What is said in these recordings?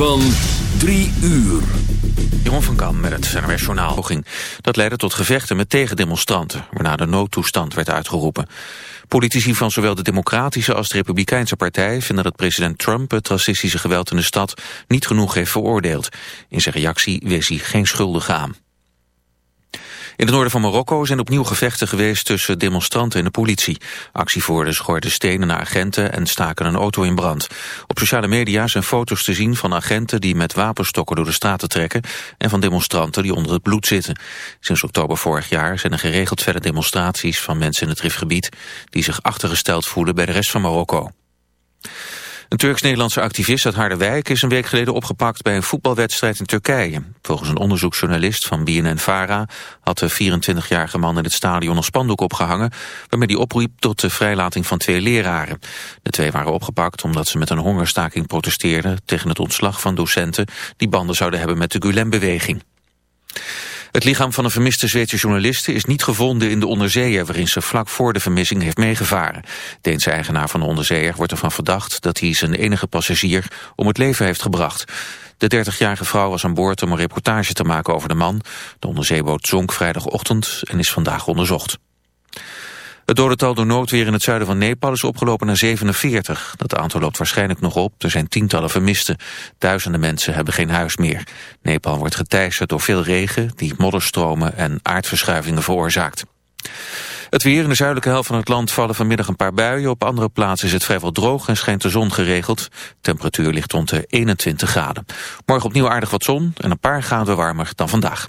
Van 3 uur. Jeroen van Kam met het NRS Journaal. Dat leidde tot gevechten met tegendemonstranten, waarna de noodtoestand werd uitgeroepen. Politici van zowel de Democratische als de Republikeinse partij vinden dat president Trump het racistische geweld in de stad niet genoeg heeft veroordeeld. In zijn reactie wees hij geen schuldigen aan. In het noorden van Marokko zijn opnieuw gevechten geweest tussen demonstranten en de politie. Actievoerders gooiden stenen naar agenten en staken een auto in brand. Op sociale media zijn foto's te zien van agenten die met wapenstokken door de straten trekken en van demonstranten die onder het bloed zitten. Sinds oktober vorig jaar zijn er geregeld verder demonstraties van mensen in het Rifgebied die zich achtergesteld voelen bij de rest van Marokko. Een Turks-Nederlandse activist uit Harderwijk is een week geleden opgepakt bij een voetbalwedstrijd in Turkije. Volgens een onderzoeksjournalist van BNN-Vara had de 24-jarige man in het stadion een spandoek opgehangen waarmee hij opriep tot de vrijlating van twee leraren. De twee waren opgepakt omdat ze met een hongerstaking protesteerden tegen het ontslag van docenten die banden zouden hebben met de Gulen-beweging. Het lichaam van een vermiste Zweedse journaliste is niet gevonden in de onderzeeër waarin ze vlak voor de vermissing heeft meegevaren. Deense eigenaar van de onderzeeër wordt ervan verdacht dat hij zijn enige passagier om het leven heeft gebracht. De 30-jarige vrouw was aan boord om een reportage te maken over de man. De onderzeeboot zonk vrijdagochtend en is vandaag onderzocht. Het dodental door noodweer in het zuiden van Nepal is opgelopen naar 47. Dat aantal loopt waarschijnlijk nog op. Er zijn tientallen vermisten. Duizenden mensen hebben geen huis meer. Nepal wordt geteisterd door veel regen die modderstromen en aardverschuivingen veroorzaakt. Het weer in de zuidelijke helft van het land vallen vanmiddag een paar buien. Op andere plaatsen is het vrijwel droog en schijnt de zon geregeld. Temperatuur ligt rond de 21 graden. Morgen opnieuw aardig wat zon en een paar graden warmer dan vandaag.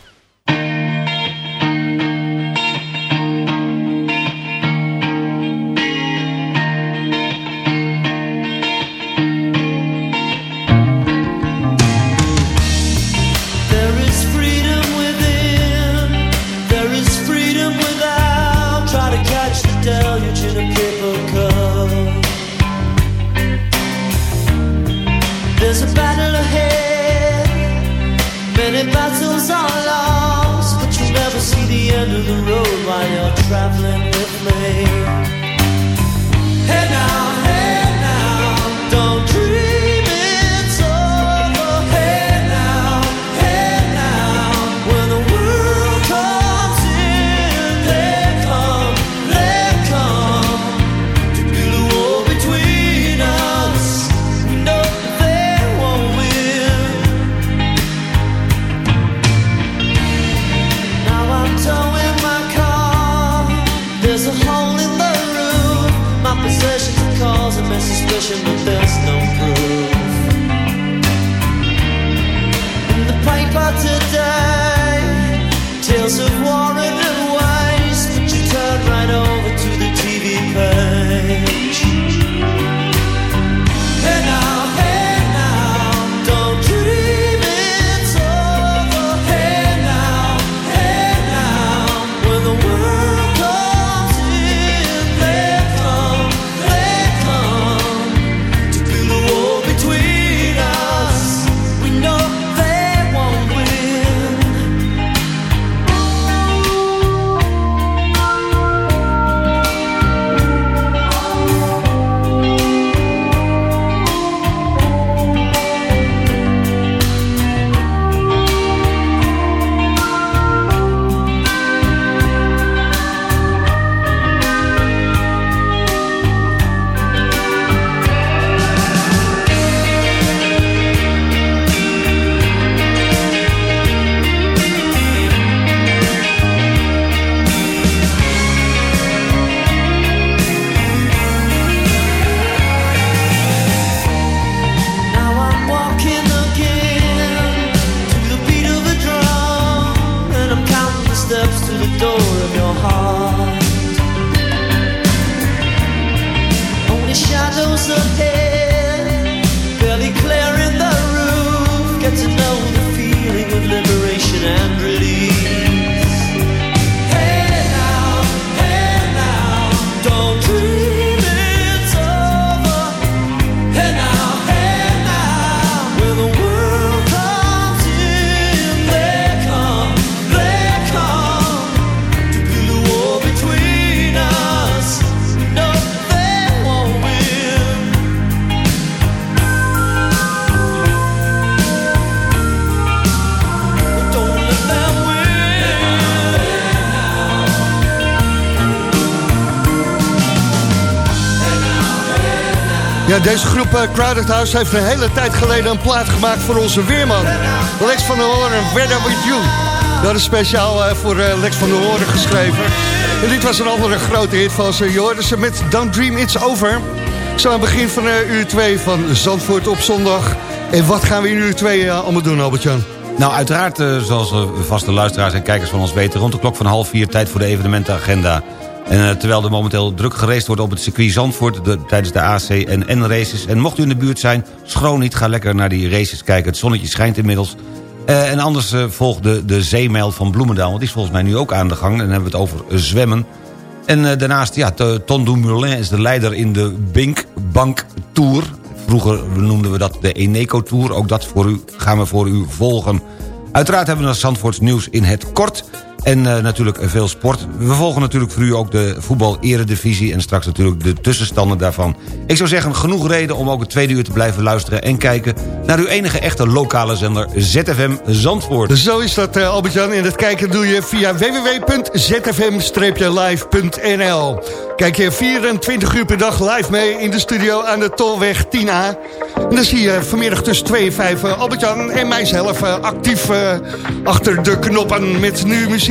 Crowded House heeft een hele tijd geleden een plaat gemaakt voor onze weerman. Lex van der Hoorn, Weather With You. Dat is speciaal eh, voor eh, Lex van der Hoorn geschreven. En dit was een andere grote hit van ze. Hoorde ze met Don't Dream It's Over. Zo aan het begin van eh, uur 2 van Zandvoort op zondag. En wat gaan we in uur 2 allemaal doen, Albert-Jan? Nou, uiteraard, eh, zoals eh, vaste luisteraars en kijkers van ons weten... rond de klok van half vier tijd voor de evenementenagenda. En eh, terwijl er momenteel druk gereest wordt op het circuit Zandvoort... De, tijdens de AC en N-races. En mocht u in de buurt zijn, schroom niet, ga lekker naar die races kijken. Het zonnetje schijnt inmiddels. Eh, en anders eh, volgt de, de zeemijl van Bloemendaal... want die is volgens mij nu ook aan de gang. En dan hebben we het over zwemmen. En daarnaast, ja, Ton Dumoulin is de leider in de Bink Bank Tour. Vroeger noemden we dat de Eneco Tour. Ook dat voor u, gaan we voor u volgen. Uiteraard hebben we nog Zandvoorts nieuws in het kort. En eh, natuurlijk veel sport. We volgen natuurlijk voor u ook de voetbal-eredivisie... en straks natuurlijk de tussenstanden daarvan. Ik zou zeggen, genoeg reden om ook het tweede uur te blijven luisteren... en kijken naar uw enige echte lokale zender ZFM Zandvoort. Zo is dat, eh, Albert-Jan. En dat kijken doe je via www.zfm-live.nl. Kijk je 24 uur per dag live mee in de studio aan de Tolweg 10A. En dan zie je vanmiddag tussen 2 en 5 eh, Albert-Jan en mijzelf actief achter de knoppen... met nu muziek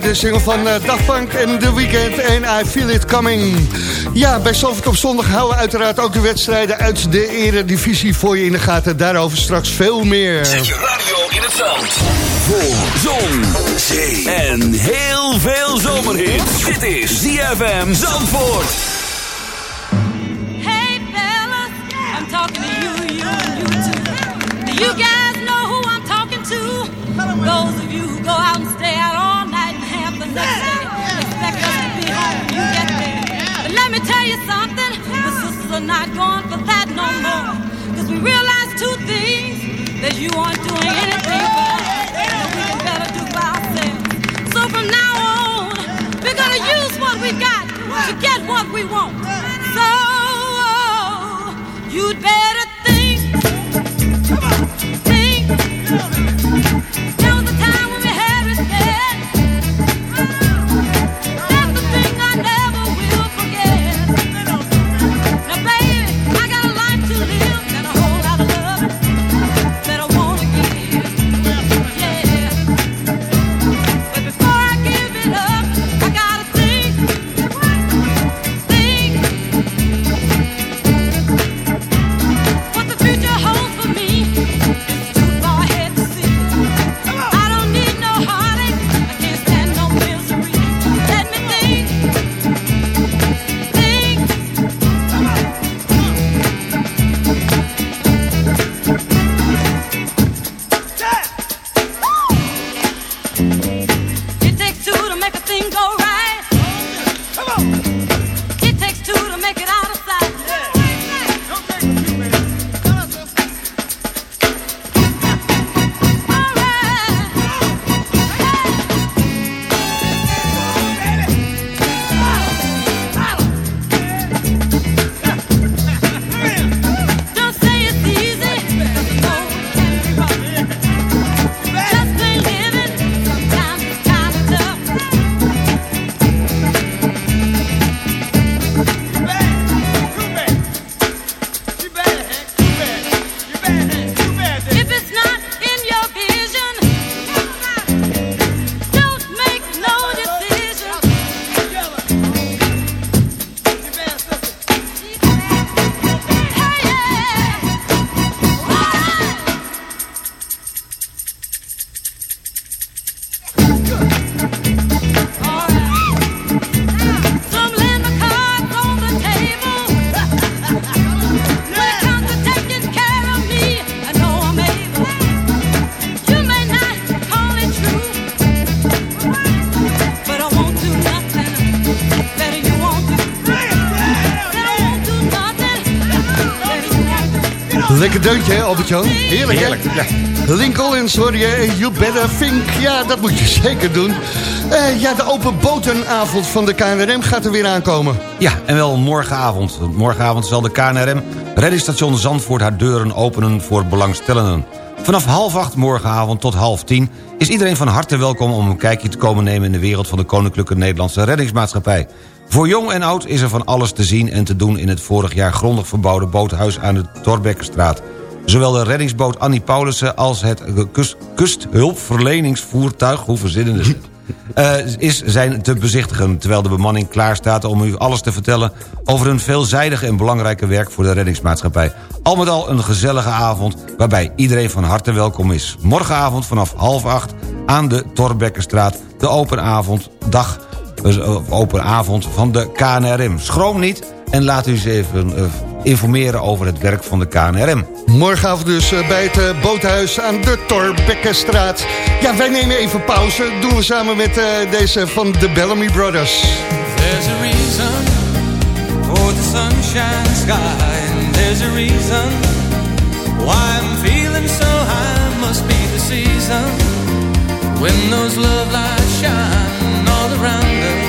de single van eh, Daft in en The weekend en I Feel It Coming. Ja, bij Salford op zondag houden uiteraard ook de wedstrijden uit de eredivisie voor je in de gaten. Daarover straks veel meer. Radio in het zand. Voor zon, zee en heel veel zomerhit. Dit is ZFM Zandvoort. not going for that no more. Cause we realize two things that you aren't doing anything for us that we can better do for ourselves. So from now on, we're gonna use what we got to get what we want. So you'd better. Lekker deuntje, hè, Albert-Jan? Heerlijk, Heerlijk, hè? ja. Lincoln, hoor je, you better think. Ja, dat moet je zeker doen. Eh, ja, de open botenavond van de KNRM gaat er weer aankomen. Ja, en wel morgenavond. Morgenavond zal de KNRM Reddingsstation Zandvoort haar deuren openen voor belangstellenden. Vanaf half acht morgenavond tot half tien is iedereen van harte welkom om een kijkje te komen nemen in de wereld van de Koninklijke Nederlandse Reddingsmaatschappij. Voor jong en oud is er van alles te zien en te doen in het vorig jaar grondig verbouwde boothuis aan de Torbekkenstraat. Zowel de reddingsboot Annie Paulussen als het kust, kusthulpverleningsvoertuig, hoe verzinnen eh, is zijn te bezichtigen... terwijl de bemanning klaar staat om u alles te vertellen... over hun veelzijdige en belangrijke werk voor de reddingsmaatschappij. Al met al een gezellige avond waarbij iedereen van harte welkom is. Morgenavond vanaf half acht aan de Torbekkenstraat... de open dag, eh, open avond van de KNRM. Schroom niet en laat u eens even eh, informeren over het werk van de KNRM. Morgenavond dus eh, bij het eh, boothuis aan de Torbekkenstraat. Ja, wij nemen even pauze. Doen we samen met eh, deze van de Bellamy Brothers. There's a reason for the sunshine sky, and there's a reason why I'm feeling so high. Must be the season when those love lights shine all around us.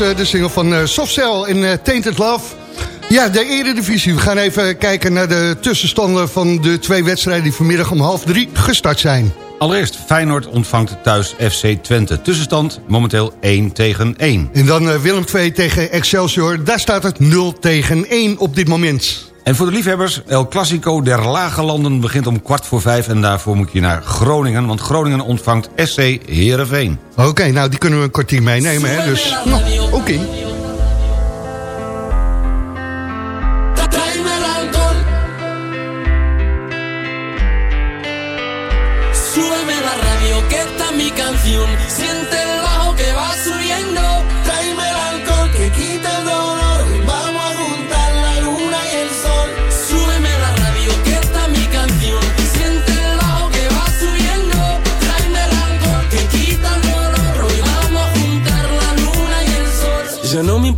Eh, de single van eh, Softcell in eh, Tainted Love. Ja, de Eredivisie. We gaan even kijken naar de tussenstanden van de twee wedstrijden... die vanmiddag om half drie gestart zijn. Allereerst Feyenoord ontvangt thuis FC Twente. Tussenstand momenteel 1 tegen 1. En dan Willem 2 tegen Excelsior. Daar staat het 0 tegen 1 op dit moment. En voor de liefhebbers, El Clasico der Lage Landen begint om kwart voor vijf... en daarvoor moet je naar Groningen, want Groningen ontvangt SC Heerenveen. Oké, nou die kunnen we een kwartier meenemen, hè? Dus, nou, oké.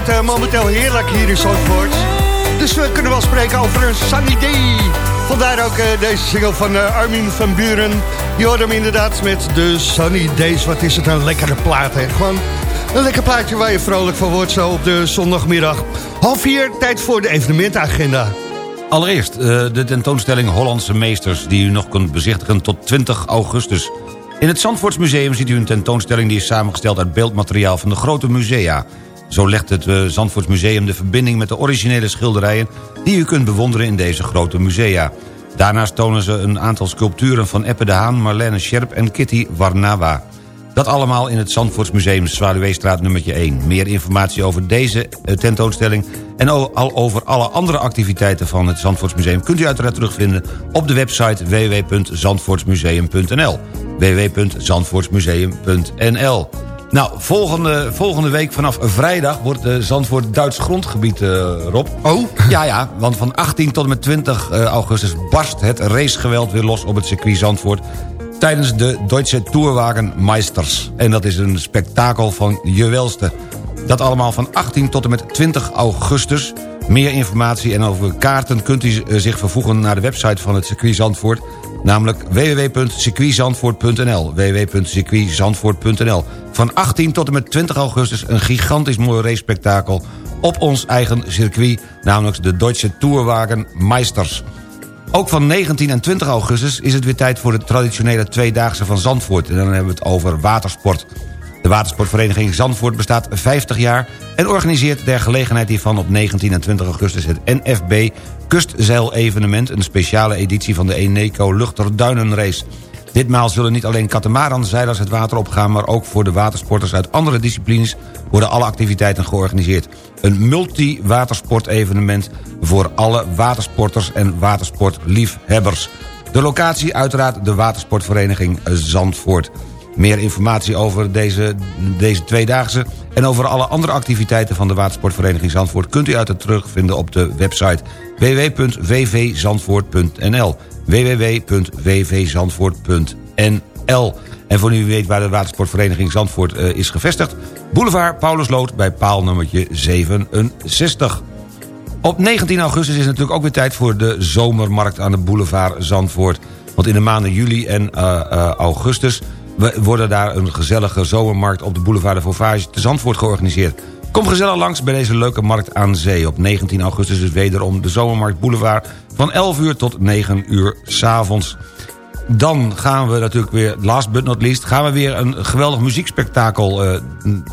schijnt eh, momenteel heerlijk hier in Zandvoort. Dus we kunnen wel spreken over een sunny day. Vandaar ook eh, deze single van eh, Armin van Buren. Je hoort hem inderdaad met de Sunny Days. Wat is het een lekkere plaat, hè? Gewoon een lekker plaatje waar je vrolijk van wordt zo op de zondagmiddag. Half vier, tijd voor de evenementenagenda. Allereerst de tentoonstelling Hollandse Meesters... die u nog kunt bezichtigen tot 20 augustus. In het Zandvoortsmuseum ziet u een tentoonstelling... die is samengesteld uit beeldmateriaal van de grote musea. Zo legt het uh, Zandvoortsmuseum de verbinding met de originele schilderijen... die u kunt bewonderen in deze grote musea. Daarnaast tonen ze een aantal sculpturen van Eppe de Haan... Marlene Scherp en Kitty Warnawa. Dat allemaal in het Zandvoortsmuseum Zwaluweestraat nummertje 1. Meer informatie over deze eh, tentoonstelling... en al over alle andere activiteiten van het Zandvoortsmuseum... kunt u uiteraard terugvinden op de website www.zandvoortsmuseum.nl www.zandvoortsmuseum.nl Nou, volgende, volgende week vanaf vrijdag wordt de Zandvoort Duits grondgebied, uh, Rob. Oh? Ja, ja, want van 18 tot en met 20 augustus barst het racegeweld weer los op het circuit Zandvoort tijdens de Deutsche Tourwagenmeisters. En dat is een spektakel van je welste. Dat allemaal van 18 tot en met 20 augustus. Meer informatie en over kaarten kunt u zich vervoegen naar de website van het circuit Zandvoort... namelijk www.circuitzandvoort.nl www.circuitzandvoort.nl Van 18 tot en met 20 augustus een gigantisch mooi race-spektakel... op ons eigen circuit, namelijk de Deutsche Tourwagenmeisters. Ook van 19 en 20 augustus is het weer tijd voor de traditionele tweedaagse van Zandvoort. En dan hebben we het over watersport. De watersportvereniging Zandvoort bestaat 50 jaar... en organiseert ter gelegenheid hiervan op 19 en 20 augustus het NFB Kustzeilevenement... een speciale editie van de Eneco Luchterduinenrace. Ditmaal zullen niet alleen katamaranzeilers het water opgaan... maar ook voor de watersporters uit andere disciplines... worden alle activiteiten georganiseerd. Een multi-watersportevenement voor alle watersporters en watersportliefhebbers. De locatie uiteraard de watersportvereniging Zandvoort. Meer informatie over deze, deze tweedaagse... en over alle andere activiteiten van de Watersportvereniging Zandvoort... kunt u uit terugvinden op de website www.vvzandvoort.nl www.vvzandvoort.nl En voor nu weet waar de Watersportvereniging Zandvoort uh, is gevestigd... Boulevard Paulusloot bij paal nummertje 67. Op 19 augustus is natuurlijk ook weer tijd voor de zomermarkt aan de boulevard Zandvoort. Want in de maanden juli en uh, uh, augustus worden daar een gezellige zomermarkt op de boulevard de Vauvage te Zandvoort georganiseerd. Kom gezellig langs bij deze leuke markt aan zee. Op 19 augustus is wederom de Zomermarkt Boulevard van 11 uur tot 9 uur s'avonds. Dan gaan we natuurlijk weer, last but not least... gaan we weer een geweldig muziekspektakel, uh,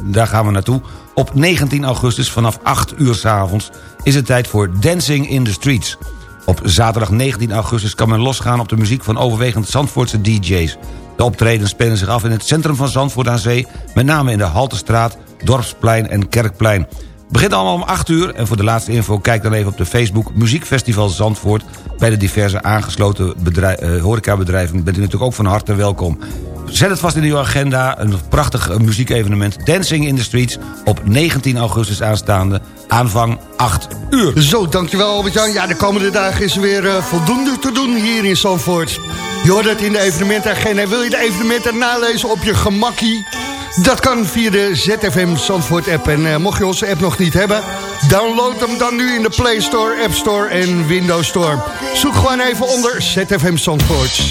daar gaan we naartoe. Op 19 augustus vanaf 8 uur s'avonds is het tijd voor Dancing in the Streets. Op zaterdag 19 augustus kan men losgaan op de muziek van overwegend Zandvoortse DJ's. De optredens spelen zich af in het centrum van Zandvoort aan Zee... met name in de Haltestraat, Dorpsplein en Kerkplein. begint allemaal om 8 uur en voor de laatste info kijk dan even op de Facebook Muziekfestival Zandvoort. Bij de diverse aangesloten bedrijf, uh, horecabedrijven bent u natuurlijk ook van harte welkom. Zet het vast in uw agenda, een prachtig muziekevenement... Dancing in the Streets op 19 augustus aanstaande, aanvang 8 uur. Zo, dankjewel Albert-Jan. Ja, de komende dagen is er weer uh, voldoende te doen hier in Zandvoort. Je hoort het in de evenementagenda. Wil je de evenementen nalezen op je gemakkie? Dat kan via de ZFM Zandvoort app. En uh, mocht je onze app nog niet hebben... download hem dan nu in de Play Store, App Store en Windows Store. Zoek gewoon even onder ZFM Zandvoort.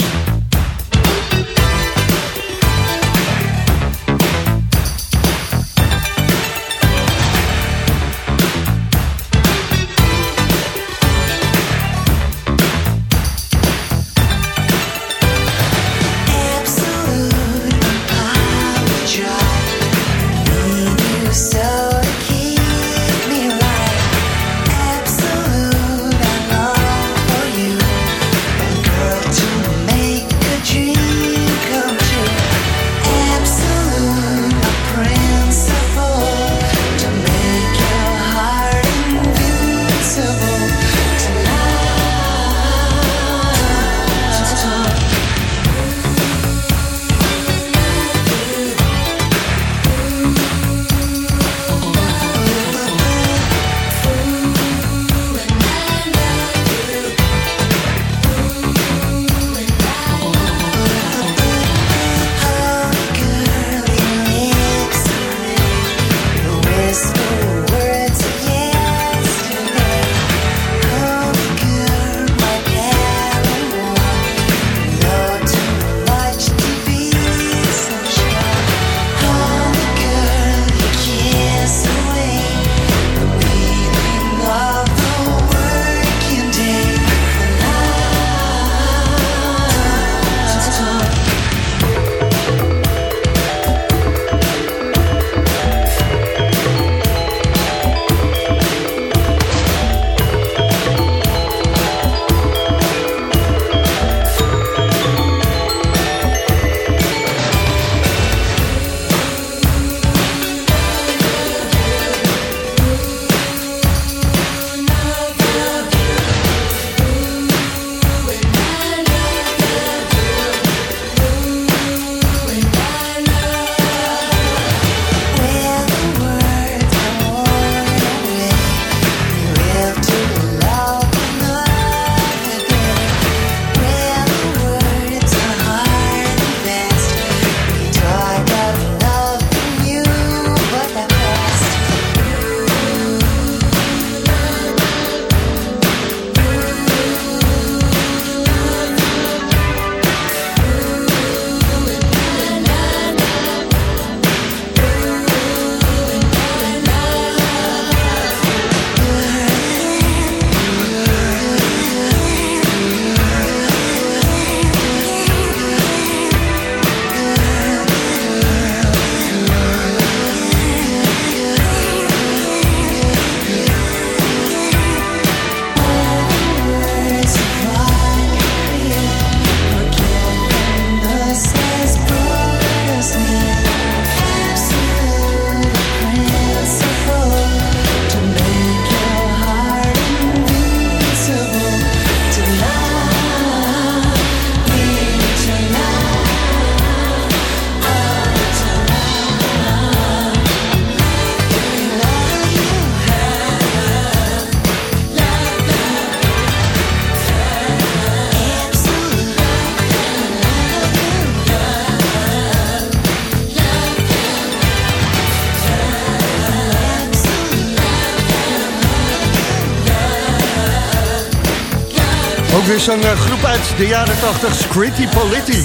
Weer zo'n eh, groep uit de jaren 80, Scritti Politti.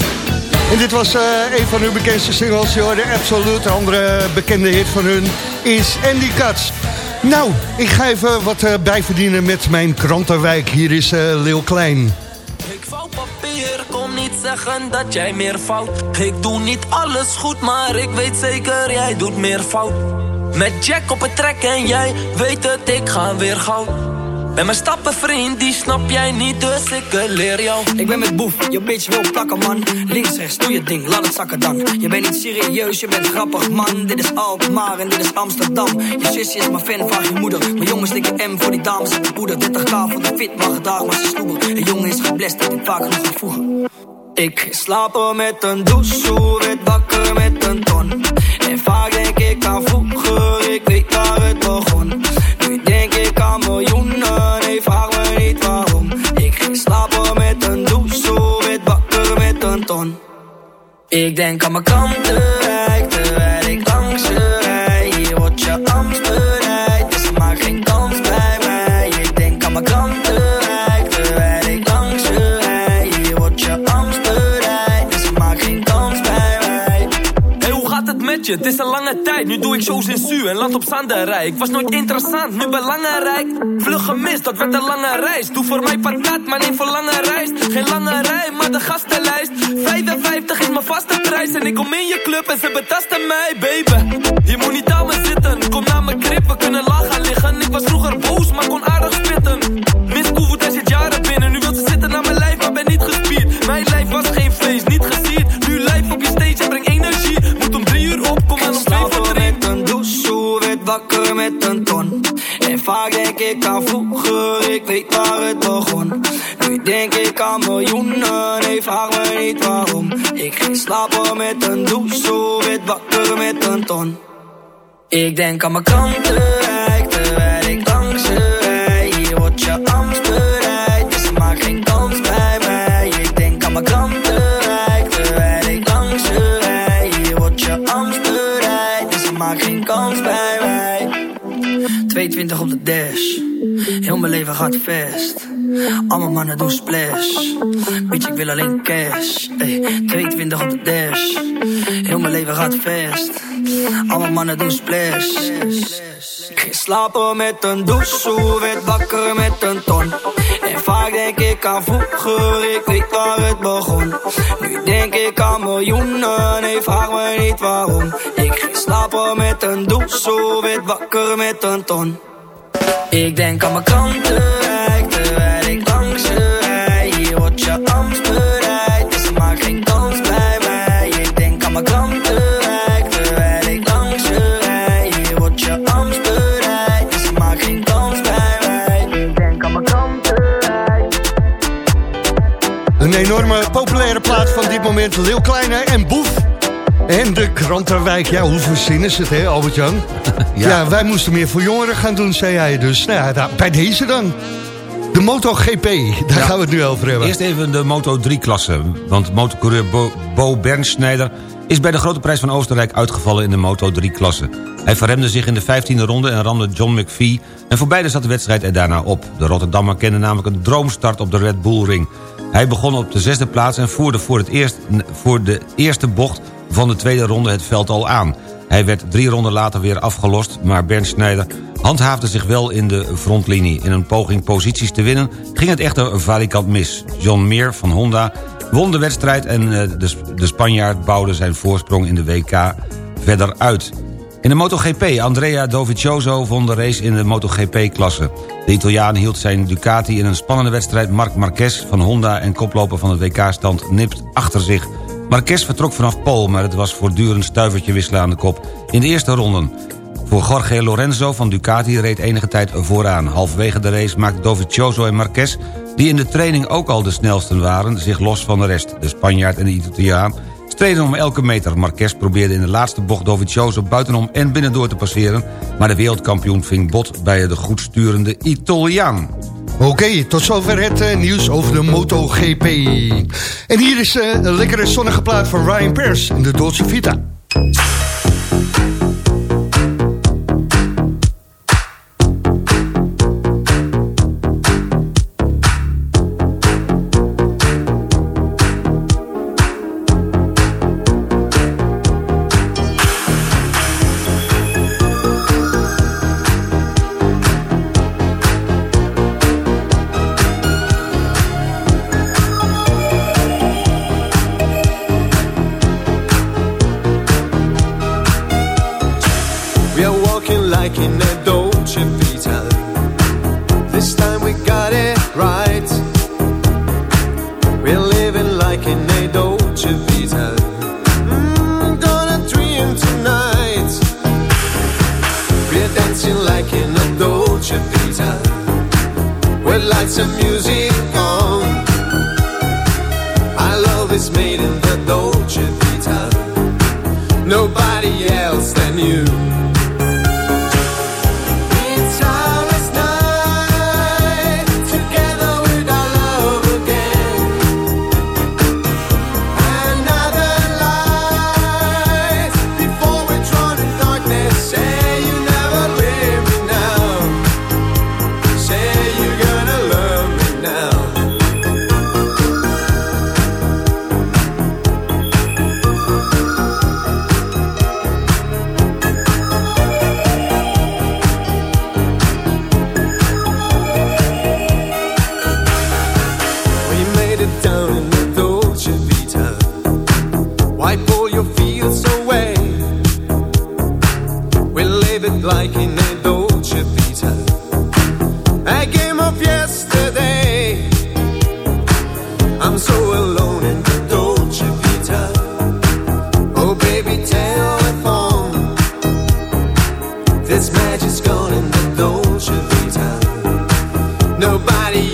En dit was uh, een van hun bekendste singles, je hoorde Absolute. Een andere bekende hit van hun is Andy Katz. Nou, ik ga even wat uh, bijverdienen met mijn krantenwijk. Hier is uh, Leeuw Klein. Ik vouw papier, kom niet zeggen dat jij meer fout. Ik doe niet alles goed, maar ik weet zeker jij doet meer fout. Met Jack op het trek en jij weet het, ik ga weer gauw. Ben mijn stappen vriend, die snap jij niet, dus ik leer jou. Ik ben met boef, je bitch wil plakken man. Links, rechts, doe je ding, laat het zakken dan. Je bent niet serieus, je bent grappig man. Dit is Alkmaar en dit is Amsterdam. Je zusje is mijn fan, vraag je moeder. Mijn jongens stikken M voor die dames en de poeder. 30k voor de fit, mag dag maar ze snoeber. Een jongen is geblest, ik vaak nog vroeger. Ik slaap met een douche, werd wakker met een ton. En vaak denk ik aan vroeger, ik weet waar het begon. Ik denk aan mijn kanten, het is een lange tijd, nu doe ik shows in Su en land op Zanderij. Ik was nooit interessant, nu belangrijk. Vlug gemist, dat werd een lange reis. Doe voor mij patat, maar niet voor lange reis. Geen lange rij, maar de gastenlijst. 55 is mijn vaste prijs en ik kom in je club en ze betasten mij, baby. Je moet niet aan me zitten, kom naar mijn krip, we kunnen gaan liggen. Ik was vroeger boos, maar kon aardig spitten. Miss Koevoet, hij zit jaren binnen, nu wil ze zitten naar mijn lijf, maar ben niet gespierd. Mijn lijf was geen feest, niet gesierd. Wakker met een ton. En vaak denk ik aan vroeger, ik weet waar het begon. Nu denk ik aan miljoenen, nee vraag me niet waarom. Ik ging slapen met een douche, werd wakker met een ton. Ik denk aan mijn kanten, terwijl ik langs je rij. Hier wordt je angst 22 op de dash, heel mijn leven gaat vast. Alle mannen doen splash, bitch ik wil alleen cash. Ey, 22 op de dash, heel mijn leven gaat vast. Alle mannen doen splash. Ik ging slapen met een douche, werd wakker met een ton. En vaak denk ik aan vroeger, ik weet waar het begon. Nu denk ik aan miljoenen, nee vraag me niet waarom. Ik ging slapen met een douche, werd wakker met een ton. Ik denk aan mijn kanten, terwijl ik langs je rij. Hier wordt je angst bereid, dus maak geen kans bij mij. Ik denk aan mijn kanten, terwijl ik langs rij. Hier wordt je angst bereid, dus maak geen kans bij mij. Ik denk aan mijn kanten. Een enorme populaire plaat van dit moment. Leeuw Kleine en Boef. En de krantenwijk. Ja, hoe verzinnen ze het, hè, Albert-Jan? Ja. wij moesten meer voor jongeren gaan doen, zei jij. Dus nou ja, bij deze dan. De MotoGP, daar gaan we het nu over hebben. Eerst even de Moto 3-klasse. Want motocoureur Bo, Bo Bernschneider is bij de Grote Prijs van Oostenrijk uitgevallen in de Moto 3-klasse. Hij verremde zich in de 15e ronde en ramde John McVie... en voor beide zat de wedstrijd er daarna op. De Rotterdammer kende namelijk een droomstart op de Red Bull Ring. Hij begon op de zesde plaats en voerde voor, het eerst, voor de eerste bocht van de tweede ronde het veld al aan. Hij werd drie ronden later weer afgelost, maar Bernd Schneider handhaafde zich wel in de frontlinie. In een poging posities te winnen ging het echter valikant mis. John Meer van Honda won de wedstrijd en eh, de, Spanjaard bouwde zijn voorsprong in de WK verder uit. In de MotoGP, Andrea Dovizioso won de race in de MotoGP-klasse. De Italiaan hield zijn Ducati in een spannende wedstrijd... Marc Marquez van Honda en koploper van het WK-stand nipt achter zich. Marquez vertrok vanaf Pool, maar het was voortdurend stuivertje wisselen aan de kop... in de eerste ronden. Voor Jorge Lorenzo van Ducati reed enige tijd vooraan. Halverwege de race maakten Dovizioso en Marquez... die in de training ook al de snelsten waren, zich los van de rest. De Spanjaard en de Italiaan streden om elke meter. Marquez probeerde in de laatste bocht Dovizioso buitenom en binnendoor te passeren... maar de wereldkampioen ving bot bij de goed sturende Italiaan. Oké, tot zover het eh, nieuws over de MotoGP. En hier is eh, een lekkere zonnige plaat van Ryan Pearce in de Dolce Vita. Nobody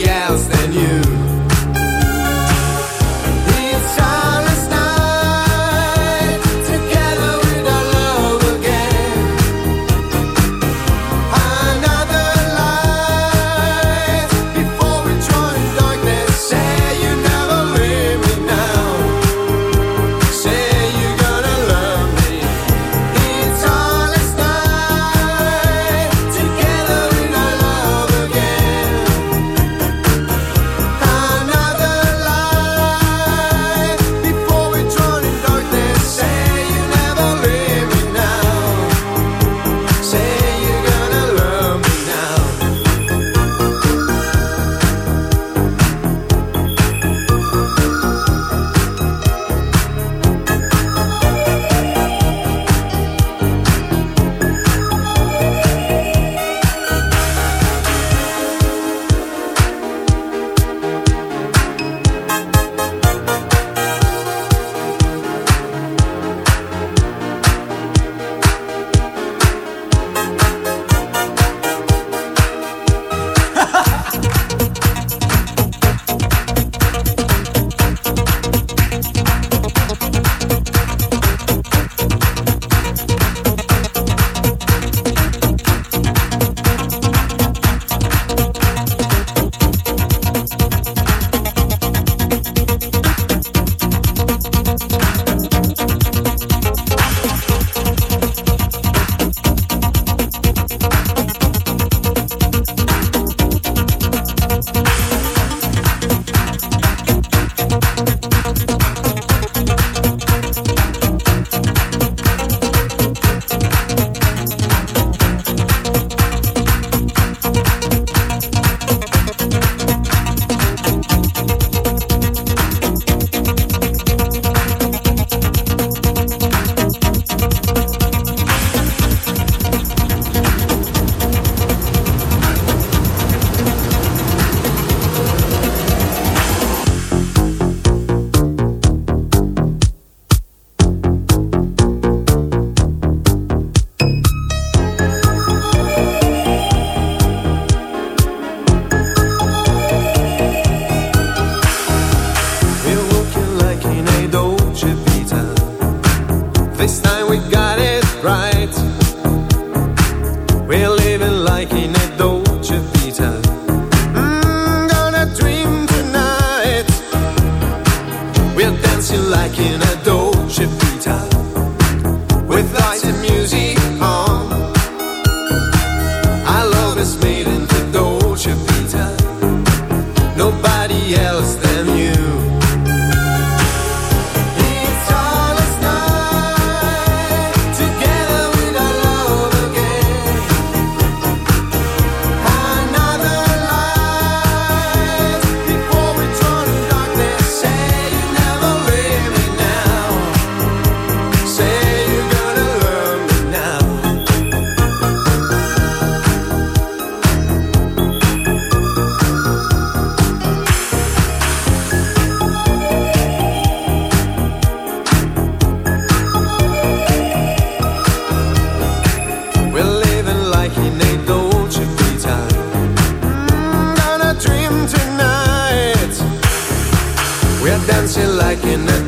I'm dancing like in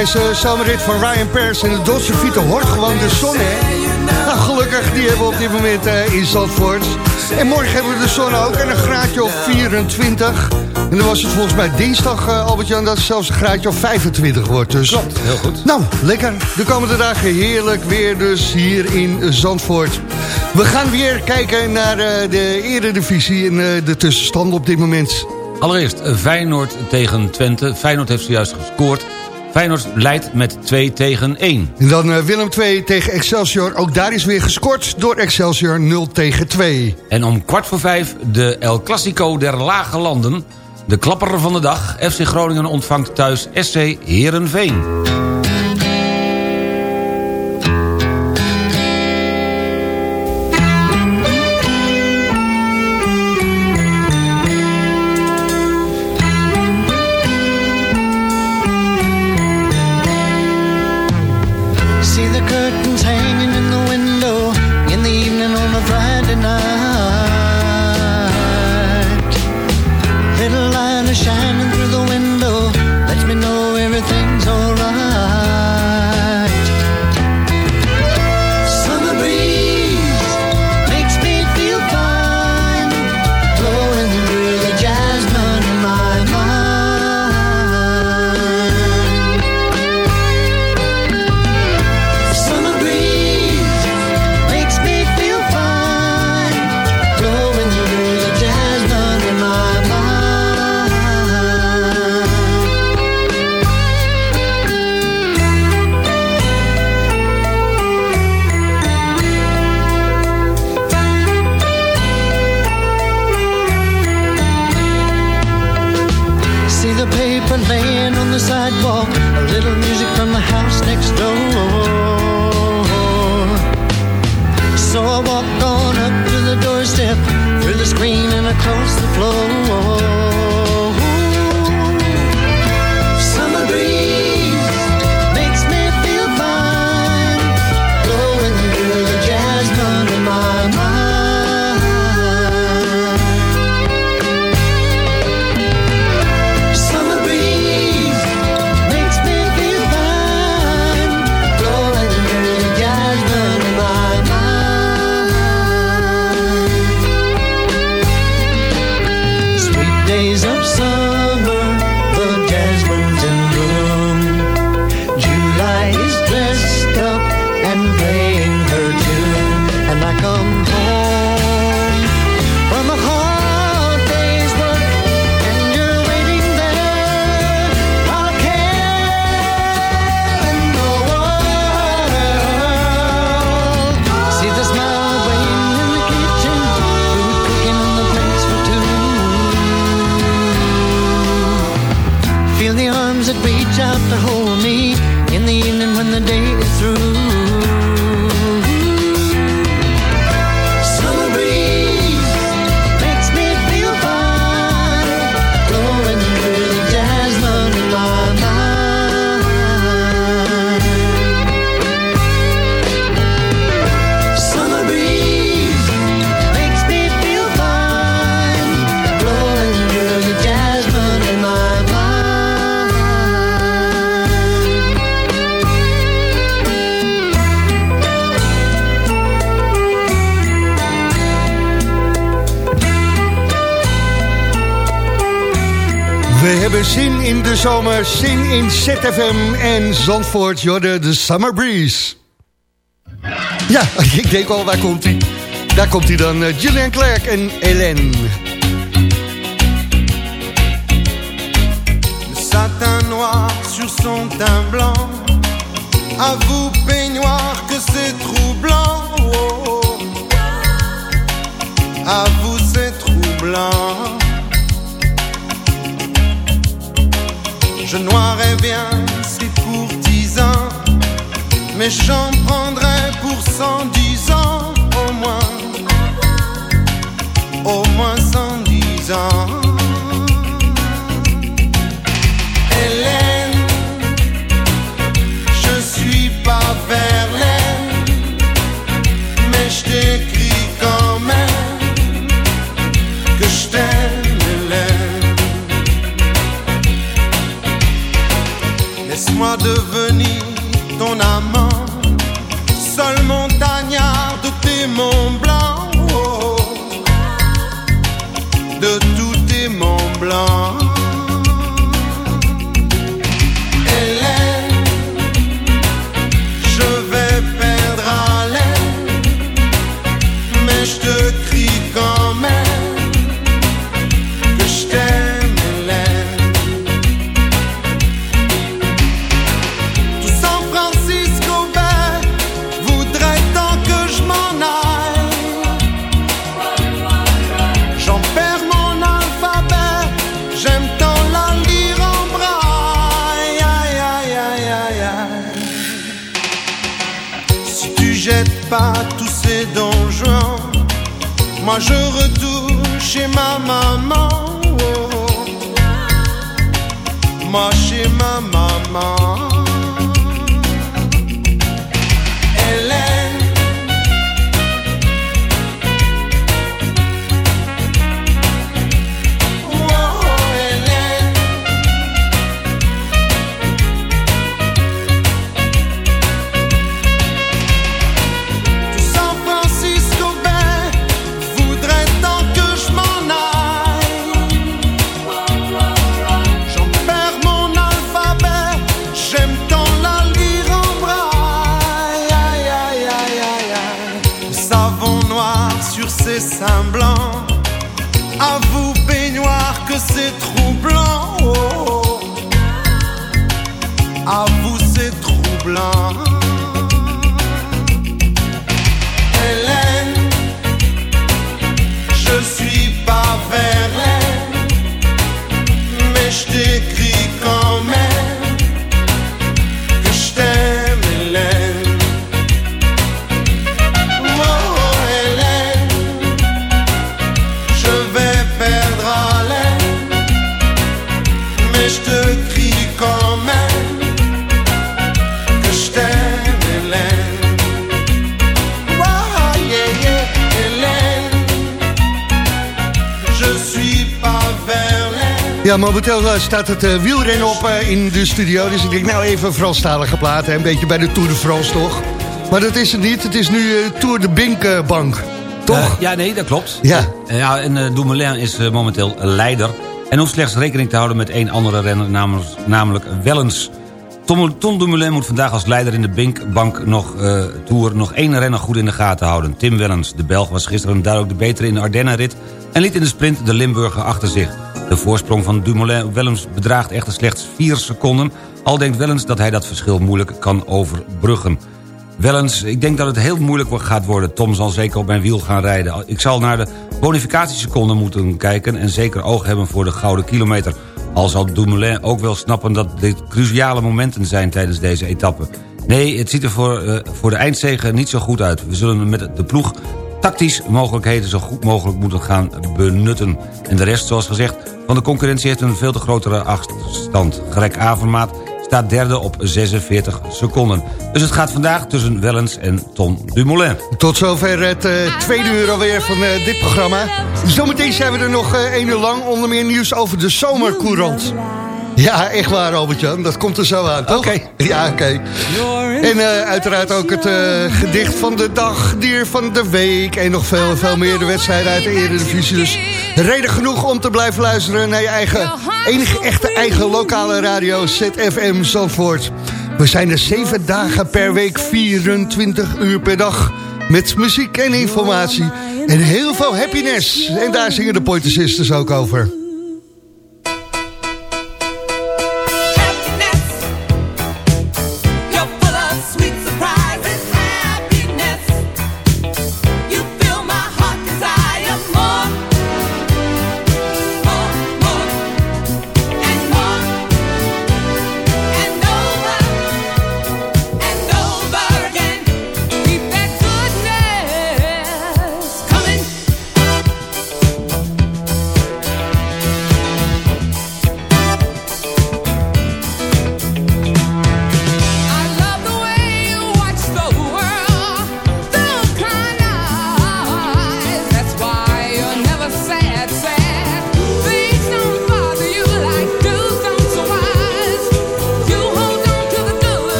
deze zomerrit van Ryan Pers en de Dolce Vita hoort gewoon de zon, hè? Nou, gelukkig, die hebben we op dit moment eh, in Zandvoort. En morgen hebben we de zon ook en een graadje of 24. En dan was het volgens mij dinsdag, eh, Albert-Jan, dat het zelfs een graadje of 25 wordt. Dus. Klopt, heel goed. Nou, lekker. De komende dagen heerlijk weer dus hier in Zandvoort. We gaan weer kijken naar eh, de eredivisie en de tussenstand op dit moment. Allereerst Feyenoord tegen Twente. Feyenoord heeft zojuist gescoord. Feyenoord leidt met 2 tegen 1. En dan eh, Willem 2 tegen Excelsior. Ook daar is weer gescoord door Excelsior 0 tegen 2. En om kwart voor vijf de El Clasico der Lage Landen. De klapper van de dag. FC Groningen ontvangt thuis SC Heerenveen. Zomer, zin in ZFM en Zandvoort, Jorde, de Summer Breeze. Ja, ik denk al, waar komt hij? Daar komt hij dan, eh, Julian Clerk en Hélène. Le satin noir sur son teint blanc. À vous, peignoir, que c'est troublant. Oh, oh. À vous, Je noirais bien ces courtisans, mais j'en prendrais pour cent dix ans au moins, au moins cent dix ans. C'est troublant. Hélène, je suis pas Verlaine, mais je t'écris Ja, momenteel eh, staat het eh, wielrennen op eh, in de studio. Dus ik denk nou even Franstalige platen. Een beetje bij de Tour de France toch? Maar dat is het niet. Het is nu Tour de Binkbank. Toch? Ja, nee, dat klopt. Ja. Ja en Dumoulin is momenteel leider. En hoeft slechts rekening te houden met één andere renner, namelijk, namelijk Wellens. Tom, Tom Dumoulin moet vandaag als leider in de Binkbank nog, Tour nog één renner goed in de gaten houden. Tim Wellens, de Belg, was gisteren duidelijk de betere in de Ardennenrit... en liet in de sprint de Limburger achter zich. De voorsprong van Dumoulin Wellens bedraagt echter slechts 4 seconden... al denkt Wellens dat hij dat verschil moeilijk kan overbruggen. Wellens, ik denk dat het heel moeilijk gaat worden. Tom zal zeker op mijn wiel gaan rijden. Ik zal naar de bonificatieseconden moeten kijken... en zeker oog hebben voor de gouden kilometer. Al zal Dumoulin ook wel snappen dat dit cruciale momenten zijn tijdens deze etappe. Nee, het ziet er voor, eh, voor de eindzege niet zo goed uit. We zullen met de ploeg tactisch mogelijkheden zo goed mogelijk moeten gaan benutten. En de rest, zoals gezegd, van de concurrentie heeft een veel te grotere achterstand. Greg Avermaat staat derde op 46 seconden. Dus het gaat vandaag tussen Wellens en Tom Dumoulin. Tot zover het eh, tweede uur alweer van eh, dit programma. Zometeen zijn we er nog eh één uur lang. Onder meer nieuws over de zomercourant. Ja, echt waar, Albert-Jan. Dat komt er zo aan, toch? Oké. Ja, oké. En eh, uiteraard ook het eh, gedicht van de dag, dier van de week... en nog veel, veel meer de wedstrijden uit de Eredivisie. Dus reden genoeg om te blijven luisteren naar je eigen... enige echte eigen lokale radio, ZFM Zandvoort. We zijn er zeven dagen per week, 24 uur per dag... met muziek en informatie en heel veel happiness. En daar zingen de Pointer Sisters ook over.